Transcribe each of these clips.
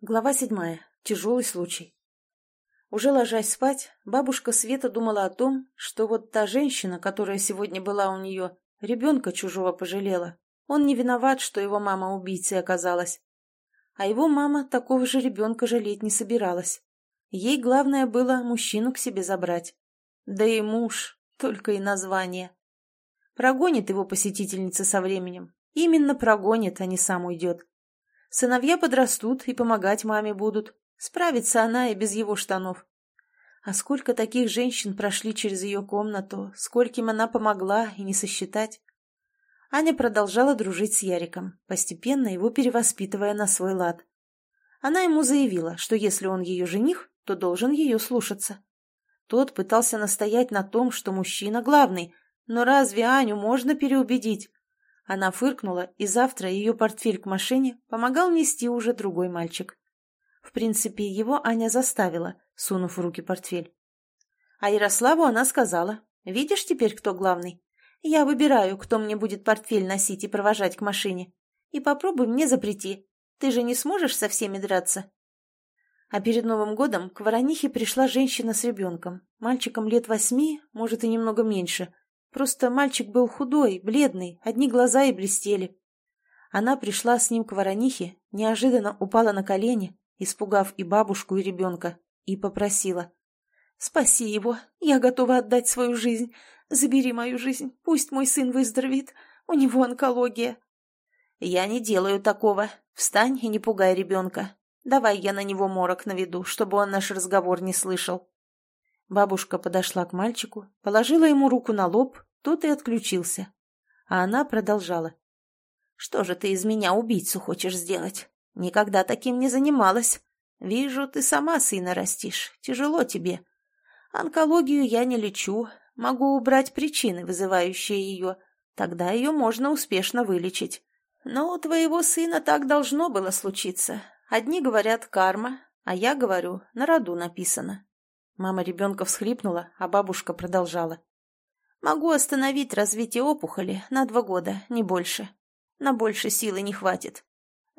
Глава седьмая. Тяжелый случай. Уже ложась спать, бабушка Света думала о том, что вот та женщина, которая сегодня была у нее, ребенка чужого пожалела. Он не виноват, что его мама убийцей оказалась. А его мама такого же ребенка жалеть не собиралась. Ей главное было мужчину к себе забрать. Да и муж, только и название. Прогонит его посетительница со временем. Именно прогонит, а не сам уйдет. Сыновья подрастут и помогать маме будут. Справится она и без его штанов. А сколько таких женщин прошли через ее комнату, скольким она помогла и не сосчитать. Аня продолжала дружить с Яриком, постепенно его перевоспитывая на свой лад. Она ему заявила, что если он ее жених, то должен ее слушаться. Тот пытался настоять на том, что мужчина главный, но разве Аню можно переубедить? Она фыркнула, и завтра ее портфель к машине помогал нести уже другой мальчик. В принципе, его Аня заставила, сунув в руки портфель. А Ярославу она сказала, «Видишь теперь, кто главный? Я выбираю, кто мне будет портфель носить и провожать к машине. И попробуй мне запрети. Ты же не сможешь со всеми драться?» А перед Новым годом к Воронихе пришла женщина с ребенком, мальчиком лет восьми, может и немного меньше, Просто мальчик был худой, бледный, одни глаза и блестели. Она пришла с ним к воронихе, неожиданно упала на колени, испугав и бабушку, и ребенка, и попросила. «Спаси его, я готова отдать свою жизнь. Забери мою жизнь, пусть мой сын выздоровеет, у него онкология». «Я не делаю такого. Встань и не пугай ребенка. Давай я на него морок наведу, чтобы он наш разговор не слышал». Бабушка подошла к мальчику, положила ему руку на лоб, тот и отключился. А она продолжала. «Что же ты из меня убийцу хочешь сделать? Никогда таким не занималась. Вижу, ты сама сына растишь. Тяжело тебе. Онкологию я не лечу. Могу убрать причины, вызывающие ее. Тогда ее можно успешно вылечить. Но у твоего сына так должно было случиться. Одни говорят карма, а я говорю, на роду написано. Мама ребенка всхлипнула, а бабушка продолжала. «Могу остановить развитие опухоли на два года, не больше. На больше силы не хватит.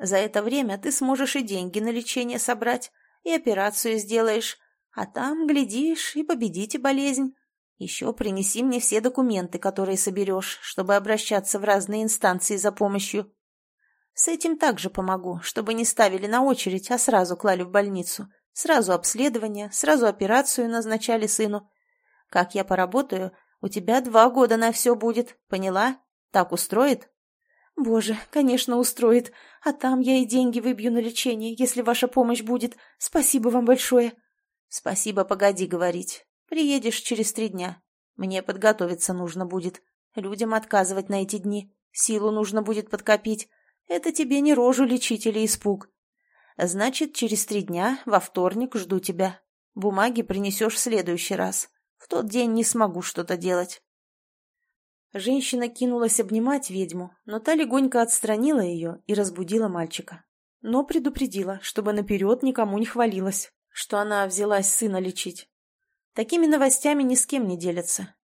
За это время ты сможешь и деньги на лечение собрать, и операцию сделаешь, а там, глядишь, и победите болезнь. Еще принеси мне все документы, которые соберешь, чтобы обращаться в разные инстанции за помощью. С этим также помогу, чтобы не ставили на очередь, а сразу клали в больницу. Сразу обследование, сразу операцию назначали сыну. Как я поработаю, у тебя два года на все будет, поняла? Так устроит? Боже, конечно, устроит. А там я и деньги выбью на лечение, если ваша помощь будет. Спасибо вам большое. Спасибо, погоди говорить. Приедешь через три дня. Мне подготовиться нужно будет. Людям отказывать на эти дни. Силу нужно будет подкопить. Это тебе не рожу лечить или испуг. Значит, через три дня, во вторник, жду тебя. Бумаги принесешь в следующий раз. В тот день не смогу что-то делать. Женщина кинулась обнимать ведьму, но та легонько отстранила ее и разбудила мальчика. Но предупредила, чтобы наперед никому не хвалилась, что она взялась сына лечить. Такими новостями ни с кем не делятся.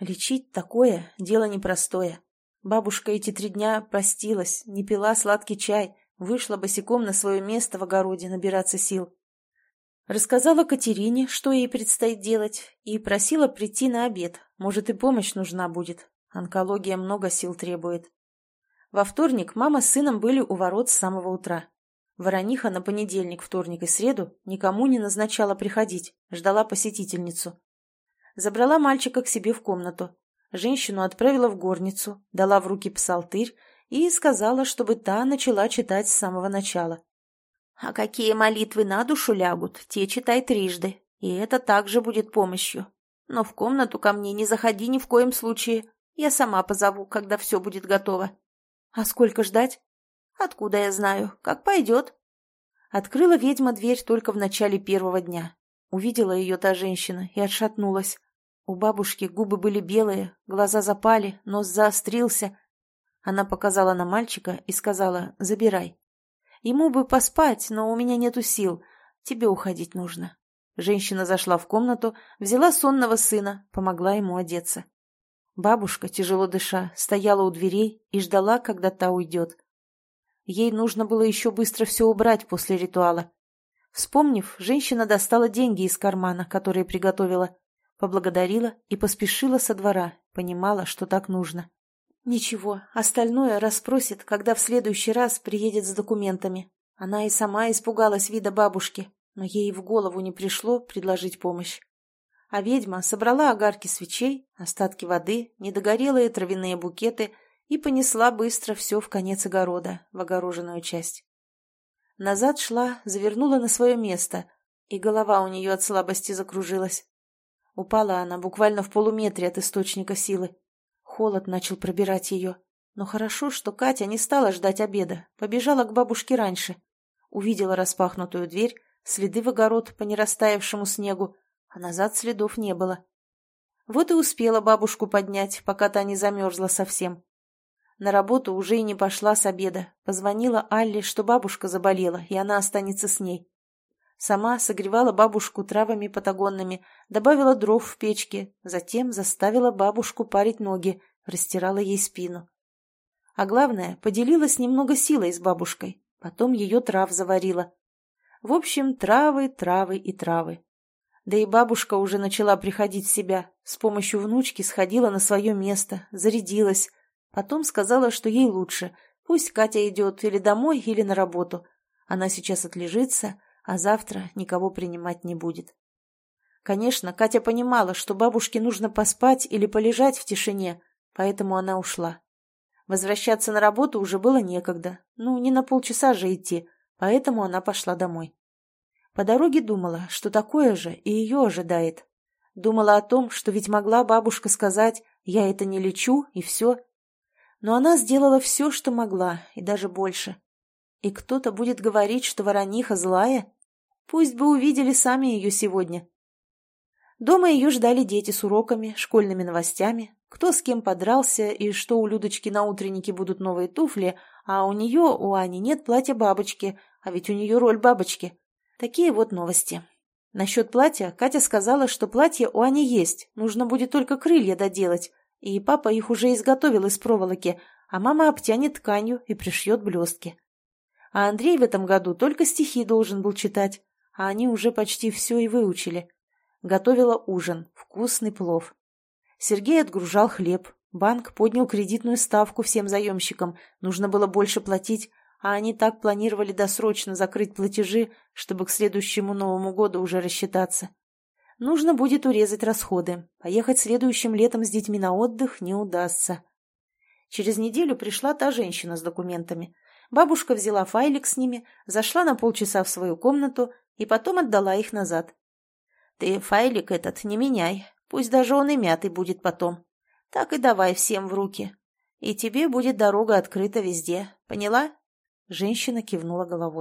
Лечить такое – дело непростое. Бабушка эти три дня простилась, не пила сладкий чай, Вышла босиком на свое место в огороде набираться сил. Рассказала Катерине, что ей предстоит делать, и просила прийти на обед. Может, и помощь нужна будет. Онкология много сил требует. Во вторник мама с сыном были у ворот с самого утра. Ворониха на понедельник, вторник и среду никому не назначала приходить, ждала посетительницу. Забрала мальчика к себе в комнату. Женщину отправила в горницу, дала в руки псалтырь и сказала, чтобы та начала читать с самого начала. «А какие молитвы на душу лягут, те читай трижды, и это также будет помощью. Но в комнату ко мне не заходи ни в коем случае, я сама позову, когда все будет готово». «А сколько ждать?» «Откуда я знаю? Как пойдет?» Открыла ведьма дверь только в начале первого дня. Увидела ее та женщина и отшатнулась. У бабушки губы были белые, глаза запали, нос заострился, она показала на мальчика и сказала «забирай». «Ему бы поспать, но у меня нету сил. Тебе уходить нужно». Женщина зашла в комнату, взяла сонного сына, помогла ему одеться. Бабушка, тяжело дыша, стояла у дверей и ждала, когда та уйдет. Ей нужно было еще быстро все убрать после ритуала. Вспомнив, женщина достала деньги из кармана, которые приготовила, поблагодарила и поспешила со двора, понимала, что так нужно. Ничего, остальное расспросит, когда в следующий раз приедет с документами. Она и сама испугалась вида бабушки, но ей в голову не пришло предложить помощь. А ведьма собрала огарки свечей, остатки воды, недогорелые травяные букеты и понесла быстро все в конец огорода, в огороженную часть. Назад шла, завернула на свое место, и голова у нее от слабости закружилась. Упала она буквально в полуметре от источника силы. Холод начал пробирать ее. Но хорошо, что Катя не стала ждать обеда, побежала к бабушке раньше. Увидела распахнутую дверь, следы в огород по нерастаявшему снегу, а назад следов не было. Вот и успела бабушку поднять, пока та не замерзла совсем. На работу уже и не пошла с обеда. Позвонила Алле, что бабушка заболела, и она останется с ней. Сама согревала бабушку травами патагонными, добавила дров в печке, затем заставила бабушку парить ноги, растирала ей спину. А главное, поделилась немного силой с бабушкой, потом ее трав заварила. В общем, травы, травы и травы. Да и бабушка уже начала приходить в себя, с помощью внучки сходила на свое место, зарядилась, Потом сказала, что ей лучше. Пусть Катя идет или домой, или на работу. Она сейчас отлежится, а завтра никого принимать не будет. Конечно, Катя понимала, что бабушке нужно поспать или полежать в тишине, поэтому она ушла. Возвращаться на работу уже было некогда. Ну, не на полчаса же идти, поэтому она пошла домой. По дороге думала, что такое же и ее ожидает. Думала о том, что ведь могла бабушка сказать «я это не лечу» и все, но она сделала все, что могла, и даже больше. И кто-то будет говорить, что ворониха злая? Пусть бы увидели сами ее сегодня. Дома ее ждали дети с уроками, школьными новостями, кто с кем подрался и что у Людочки на утреннике будут новые туфли, а у нее, у Ани, нет платья бабочки, а ведь у нее роль бабочки. Такие вот новости. Насчет платья Катя сказала, что платье у Ани есть, нужно будет только крылья доделать, и папа их уже изготовил из проволоки, а мама обтянет тканью и пришьет блестки. А Андрей в этом году только стихи должен был читать, а они уже почти все и выучили. Готовила ужин, вкусный плов. Сергей отгружал хлеб, банк поднял кредитную ставку всем заемщикам, нужно было больше платить, а они так планировали досрочно закрыть платежи, чтобы к следующему Новому году уже рассчитаться. Нужно будет урезать расходы. Поехать следующим летом с детьми на отдых не удастся. Через неделю пришла та женщина с документами. Бабушка взяла файлик с ними, зашла на полчаса в свою комнату и потом отдала их назад. «Ты файлик этот не меняй, пусть даже он и мятый будет потом. Так и давай всем в руки. И тебе будет дорога открыта везде, поняла?» Женщина кивнула головой.